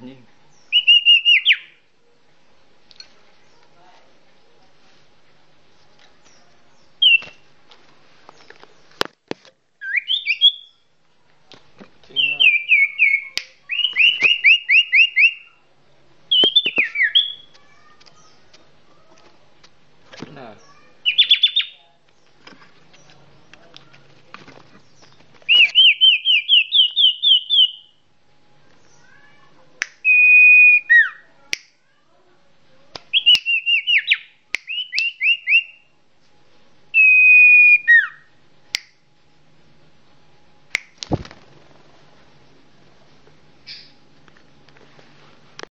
happening